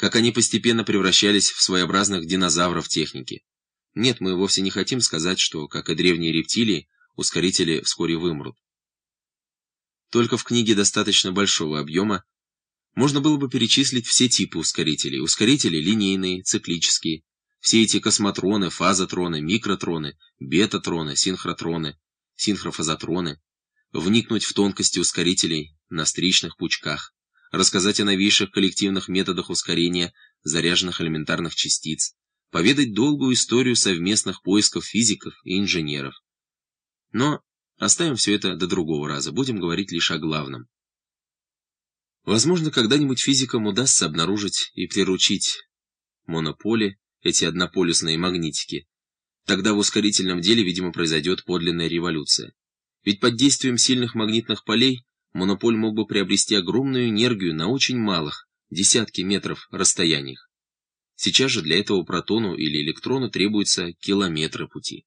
как они постепенно превращались в своеобразных динозавров техники. Нет, мы вовсе не хотим сказать, что, как и древние рептилии, ускорители вскоре вымрут. Только в книге достаточно большого объема можно было бы перечислить все типы ускорителей. Ускорители линейные, циклические, все эти космотроны, фазотроны, микротроны, бетатроны, синхротроны, синхрофазотроны, вникнуть в тонкости ускорителей на стричных пучках, рассказать о новейших коллективных методах ускорения заряженных элементарных частиц, поведать долгую историю совместных поисков физиков и инженеров. Но оставим все это до другого раза, будем говорить лишь о главном. Возможно, когда-нибудь физикам удастся обнаружить и приручить монополи, эти однополюсные магнитики. Тогда в ускорительном деле, видимо, произойдет подлинная революция. Ведь под действием сильных магнитных полей монополь мог бы приобрести огромную энергию на очень малых, десятки метров расстояниях. Сейчас же для этого протону или электрону требуются километры пути.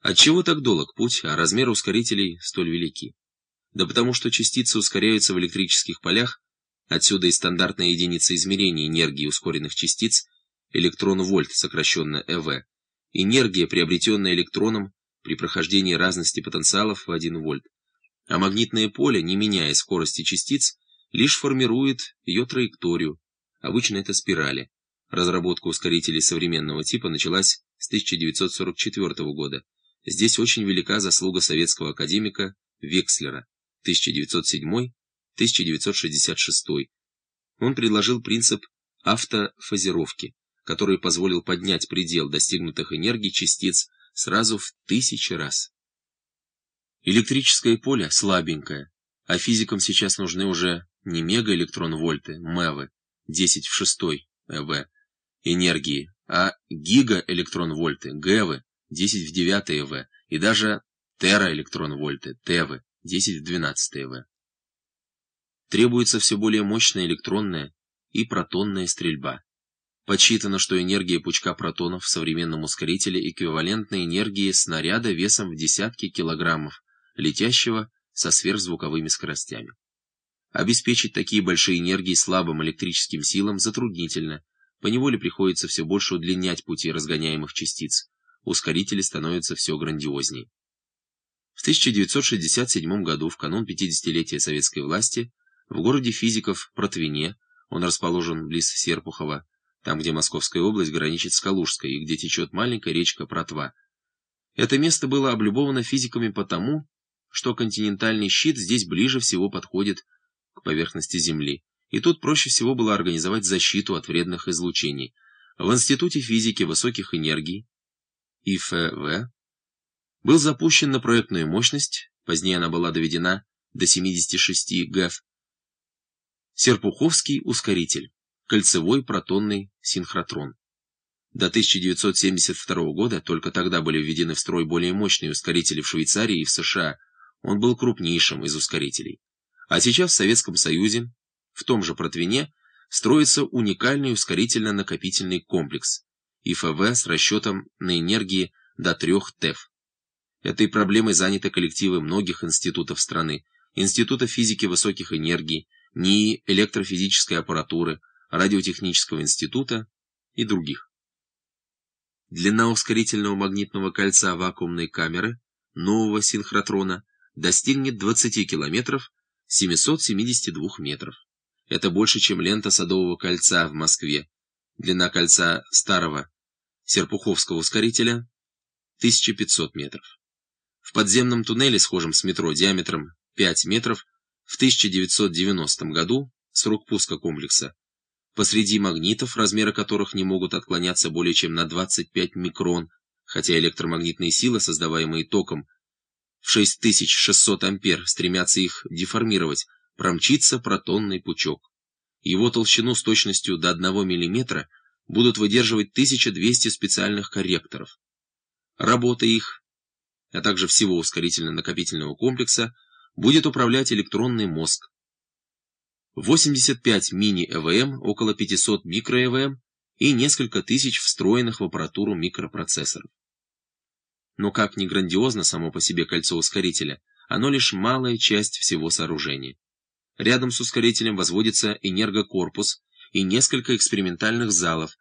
Отчего так долг путь, а размеры ускорителей столь велики? Да потому что частицы ускоряются в электрических полях, отсюда и стандартная единица измерения энергии ускоренных частиц, электрон-вольт, сокращенно ЭВ, энергия, приобретенная электроном при прохождении разности потенциалов в 1 вольт а магнитное поле, не меняя скорости частиц, лишь формирует ее траекторию, обычно это спирали. Разработка ускорителей современного типа началась с 1944 года. Здесь очень велика заслуга советского академика Векслера 1907-1966. Он предложил принцип автофазировки, который позволил поднять предел достигнутых энергий частиц сразу в тысячи раз. Электрическое поле слабенькое, а физикам сейчас нужны уже не мегаэлектрон-вольты, МЭВы, 10 в 6 ЭВ, энергии, а гигаэлектрон-вольты, ГЭВы, 10 в 9 ЭВ, и даже тераэлектрон-вольты, ТЭВы, 10 в 12 ЭВ. Требуется все более мощная электронная и протонная стрельба. Подсчитано, что энергия пучка протонов в современном ускорителе эквивалентна энергии снаряда весом в десятки килограммов, летящего со сверхзвуковыми скоростями. Обеспечить такие большие энергии слабым электрическим силам затруднительно, поневоле приходится все больше удлинять пути разгоняемых частиц, ускорители становятся все грандиознее. В 1967 году, в канун 50-летия советской власти, в городе физиков Протвине, он расположен близ Серпухова, там, где Московская область граничит с Калужской и где течет маленькая речка Протва. Это место было облюбовано физиками потому, что континентальный щит здесь ближе всего подходит к поверхности Земли, и тут проще всего было организовать защиту от вредных излучений. В Институте физики высоких энергий, ИФВ, был запущен на проектную мощность, позднее она была доведена до 76 ГЭФ, Серпуховский ускоритель, кольцевой протонный синхротрон. До 1972 года только тогда были введены в строй более мощные ускорители в Швейцарии и в США – он был крупнейшим из ускорителей. А сейчас в Советском Союзе, в том же Протвине, строится уникальный ускорительно-накопительный комплекс ИФВ с расчетом на энергии до 3 ТЭФ. Этой проблемой заняты коллективы многих институтов страны, Института физики высоких энергий, НИИ электрофизической аппаратуры, Радиотехнического института и других. Длина ускорительного магнитного кольца вакуумной камеры нового синхротрона достигнет 20 километров 772 метров. Это больше, чем лента Садового кольца в Москве. Длина кольца старого Серпуховского ускорителя 1500 метров. В подземном туннеле, схожем с метро диаметром 5 метров, в 1990 году, срок пуска комплекса, посреди магнитов, размеры которых не могут отклоняться более чем на 25 микрон, хотя электромагнитные силы, создаваемые током, в 6600 ампер, стремятся их деформировать, промчится протонный пучок. Его толщину с точностью до 1 мм будут выдерживать 1200 специальных корректоров. Работа их, а также всего ускорительно-накопительного комплекса, будет управлять электронный мозг. 85 мини-ЭВМ, около 500 микро-ЭВМ и несколько тысяч встроенных в аппаратуру микропроцессоров. Но как ни грандиозно само по себе кольцо ускорителя, оно лишь малая часть всего сооружения. Рядом с ускорителем возводится энергокорпус, и несколько экспериментальных залов,